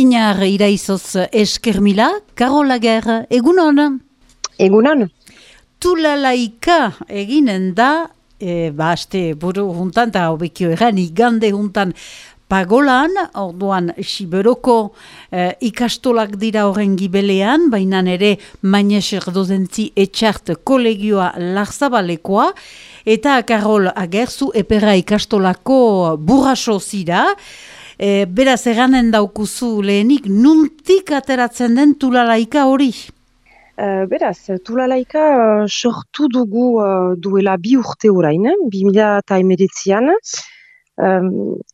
Inar iraizoz eskermila, Karola Ger, egunon? Egunon. Tulalaika eginen da, e, ba, aste buru juntan, eta hobekio egan, igande juntan, pagolan, orduan siberoko e, ikastolak dira horren gibelean, baina ere maineser dozentzi etxart kolegioa larzabalekoa, eta Karol agerzu epera ikastolako burraso zira, E, beraz, eganen daukuzu lehenik, nuntik ateratzen den tulalaika hori? E, beraz, tulalaika uh, sortu dugu uh, duela bi urte orain, bi mila eta emeritzian. Um,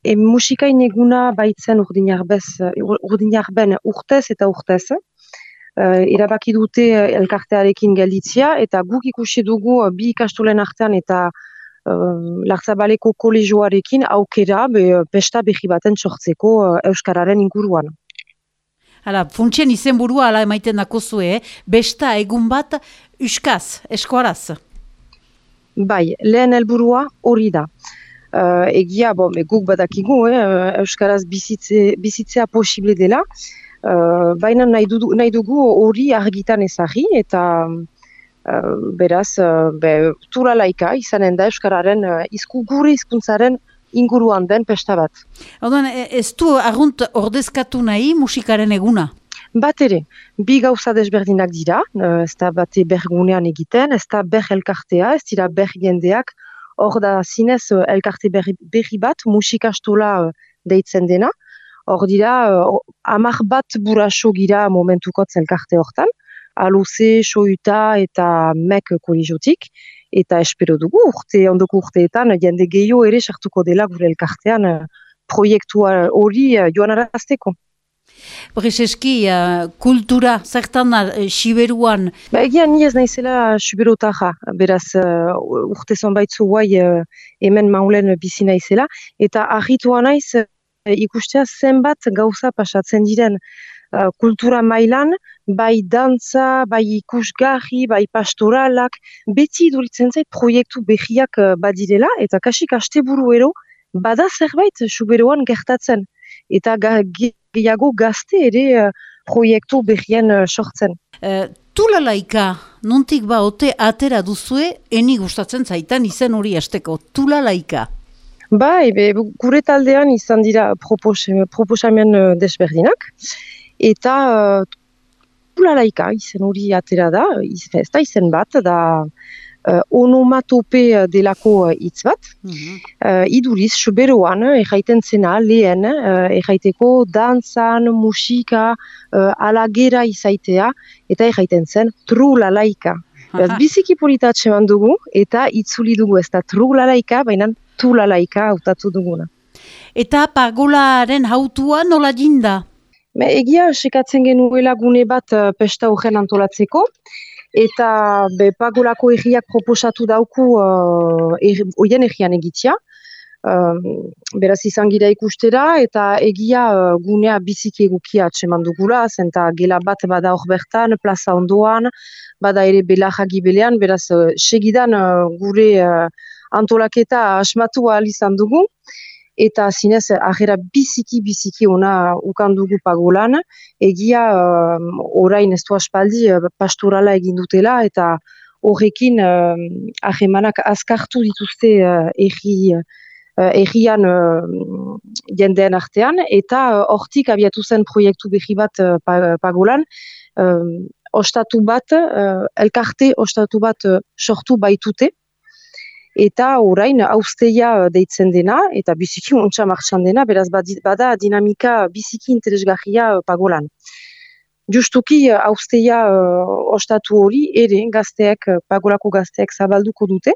e musikain eguna baitzen urdinar ben urtez eta urtez. Uh, erabaki dute elkartearekin gelditzia eta guk ikusi dugu bi ikastolen artean eta uh, Larzabaleko kolegioarekin aukera be, pesta behi baten sortzeko uh, Euskararen inguruan. Hala, funtsien izenburua ala emaiten dako zue, besta egun bat Euskaz, eskuaraz? Bai, lehen helburua hori da. Uh, egia, bon, guk badakigu, eh, Euskaraz bizitze, bizitzea posible dela, uh, baina nahi dugu hori argitan ezagri eta Eh, beraz, be, tura laika izanen da Euskararen izku gure izkuntzaren inguruan den pesta bat. Odan, e, ez du argunt ordezkatu nahi musikaren eguna? Bat ere, bi gauza desberdinak dira, ez da bate bergunean egiten, ez da ber elkartea, ez dira ber jendeak, hor da zinez elkarte berri, berri bat, musikastola deitzen dena, hor dira, uh, bat buraso gira momentukotz elkarte hortan, aluze, soita eta mek kolegiotik, eta espero dugu urte, ondoko urteetan, jende gehiago ere sartuko dela gure elkartean eh, proiektua hori uh, joan arazteko. Prezeski, uh, kultura, zertan da, uh, Siberuan? Ba, egian, ni ez naizela Siberotaja, beraz, uh, urte zonbaitzu guai uh, hemen maulen bizi naizela, eta ahituan naiz uh, ikustea zenbat gauza pasatzen diren uh, kultura mailan, bai dantza, bai ikusgarri, bai pastoralak, beti iduritzen zait proiektu behiak uh, badirela, eta kasik asteburu ero, bada zerbait suberoan gertatzen. Eta ga, gehiago gazte ere uh, proiektu behien uh, sortzen. Uh, tula laika, nontik ba ote atera duzue, eni gustatzen zaitan izen hori asteko, tula laika. Bai, be, gure taldean izan dira proposamen desberdinak, eta Pulalaika izen hori atera da, iz, ez da izen bat, da uh, onomatope delako hitz bat. Mm -hmm. uh, iduriz, suberoan, erraiten zena, lehen, uh, erraiteko dantzan, musika, uh, alagera izaitea, eta erraiten zen trulalaika. Beraz, biziki politatxe dugu, eta itzuli dugu ez da trulalaika, baina tulalaika hautatu duguna. Eta pagolaren hautua nola jinda? Me, egia, sekatzen genuela gune bat uh, pesta horren antolatzeko, eta be, pagolako egiak proposatu dauku uh, oien egian egitea. Uh, beraz izan gira ikustera, eta egia uh, gunea biziki egukia atseman dugula, zenta gela bat bada hor bertan, plaza ondoan, bada ere belaja gibelean, beraz uh, segidan uh, gure uh, antolaketa asmatu ahal izan dugu eta zinez ahera biziki biziki ona ukan dugu pagolan, egia uh, orain ez du aspaldi uh, pastorala egin dutela eta horrekin uh, ahemanak azkartu dituzte uh, erri, uh, errian uh, jendean artean. Eta hortik uh, abiatu zen proiektu behi bat uh, pagolan, uh, ostatu bat, uh, elkarte ostatu bat uh, sortu baitute, eta orain austeia uh, deitzen dena, eta biziki ontsa martxan dena, beraz bada dinamika biziki interesgarria uh, pagolan. Justuki uh, austeia ostatu hori ere gazteek, pagolako gazteek zabalduko dute,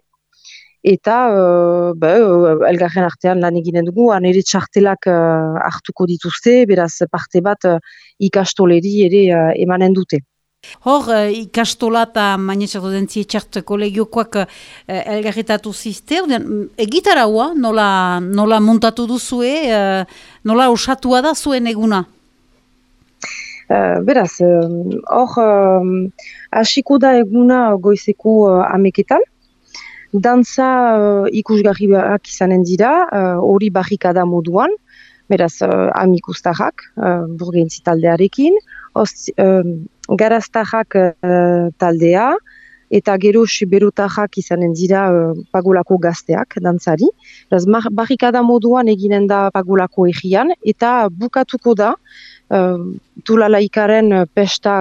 eta be, elgarren artean lan eginen dugu, anere txartelak hartuko dituzte, beraz parte bat ikastoleri ere emanen dute. Hor, uh, ikastola eta mainetxako dentzi etxart kolegiokoak uh, elgarretatu zizte, egitara hua, nola, nola muntatu duzue, uh, nola osatua da zuen eguna? Uh, beraz, hor, uh, asiko da eguna goizeko uh, ameketan, Dantza uh, ikusgarri izanen dira, hori barrikada moduan, beraz uh, amikustarrak, uh, burgentzi taldearekin, garaztarrak taldea, eta gero siberutajak izanen dira uh, pagulako gazteak, dantzari. Beraz, barrikada moduan eginen da pagulako egian, eta bukatuko da uh, tulalaikaren pesta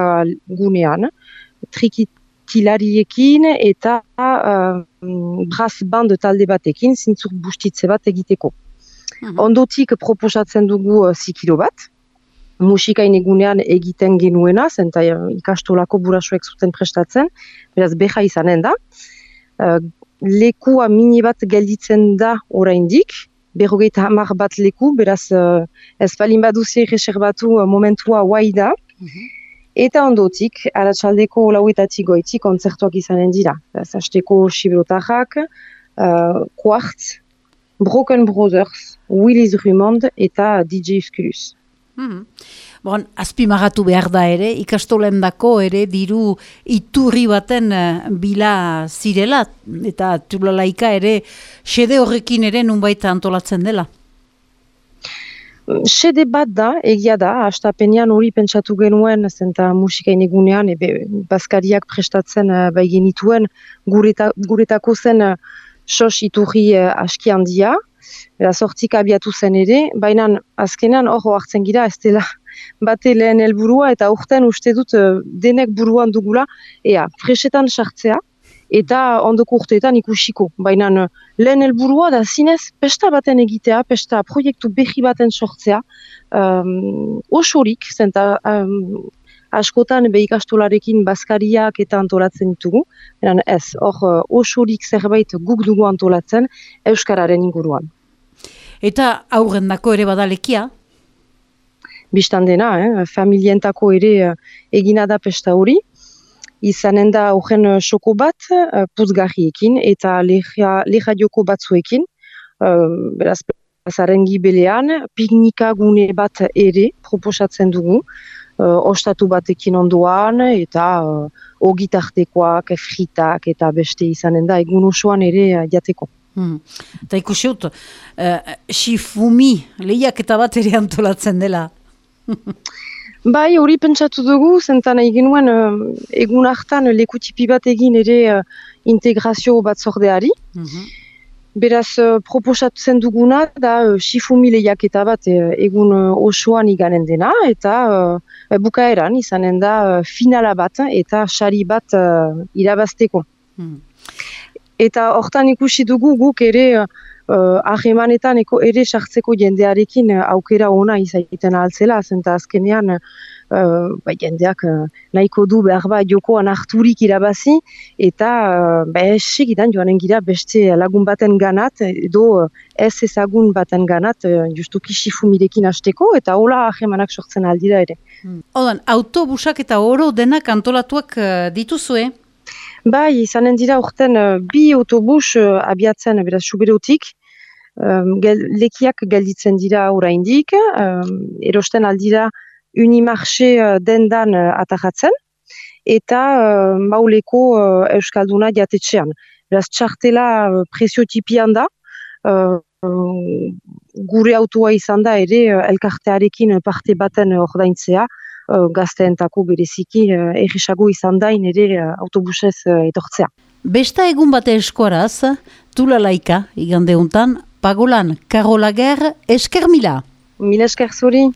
gunean, trikitilariekin eta uh, brass band talde batekin, zintzuk bustitze bat egiteko. Mhm. Ondotik proposatzen dugu uh, zikilo bat, musikain egunean egiten genuena, zenta uh, ikastolako burasoek zuten prestatzen, beraz beha izanen da. Uh, lekua mini bat gelditzen da oraindik, berrogeita hamar bat leku, beraz uh, ez balin baduzi reserbatu uh, momentua guai da. Mhm. Eta ondotik, aratsaldeko lauetatik goitik kontzertuak izanen dira. Beraz, hasteko Shibrotarrak, uh, Quartz, Broken Brothers, Willis Drummond eta DJ Skulus. Hmm. Bon, azpimagatu behar da ere, ikastolen dako ere diru iturri baten uh, bila zirela, eta tulalaika ere xede horrekin ere nunbaita antolatzen dela. Xede bat da, egia da, astapenean hori pentsatu genuen, zenta musika inegunean, ebe, baskariak prestatzen uh, bai genituen, gureta, guretako zen uh, sos iturri uh, aski handia, Eta sortik abiatu zen ere, baina azkenean hor hartzen gira ez dela bate lehen helburua eta urten uste dut eh, denek buruan dugula, ea, fresetan sartzea eta ondoko urteetan ikusiko. Baina eh, lehen helburua da zinez pesta baten egitea, pesta proiektu behi baten sortzea, um, osorik, zenta um, askotan behikastolarekin baskariak eta antolatzen ditugu, ez, hor osorik zerbait guk dugu antolatzen Euskararen inguruan. Eta aurren dako ere badalekia? Bistan dena, eh? familientako ere uh, egina da pesta hori. Izanen da aurren uh, soko bat, uh, puzgarriekin eta leha joko batzuekin. Beraz, zarengi belean, piknika gune bat ere proposatzen dugu. Ostatu batekin ondoan eta ogitartekoak, fritak eta beste izanen da egun osoan ere jateko. Hmm. Eta ikusi dut, uh, xifumi lehiak eta bat ere antolatzen dela. bai, hori pentsatu dugu, zentan egin nuen uh, egun hartan lekutipi bat egin ere uh, integrazio bat zordeari. Mhm. Beraz, uh, proposatzen duguna da uh, xifumi lehiak eta bat egun uh, osoan iganen dena, eta uh, bukaeran izanen da uh, finala bat eta sari bat uh, irabazteko. Hmm. Eta hortan ikusi dugu guk ere uh, ahemanetan ere sartzeko jendearekin uh, aukera ona izaiten altzela, zenta azkenean uh, ba, jendeak uh, nahiko du behar ba jokoan harturik irabazi, eta uh, ba, esegitan joanen gira beste lagun baten ganat, edo ez ezagun baten ganat, uh, justuki sifumirekin hasteko, eta hola ahemanak sortzen aldira ere. Hmm. Odan, autobusak eta oro denak antolatuak uh, dituzue? Bai, izanen dira urten uh, bi autobus uh, abiatzen beraz suberotik, um, gel, lekiak gelditzen dira oraindik, um, erosten aldira unimarxe dendan uh, atajatzen, eta uh, mauleko uh, euskalduna jatetxean. Beraz, txartela uh, da, uh, gure autua izan da ere elkartearekin parte baten ordaintzea, uh, gazteentako bereziki uh, egisago izan dain ere uh, autobusez etortzea. Besta egun bate eskoaraz, tula laika, igande untan, pagolan, karolager, esker mila. Mila esker zuri.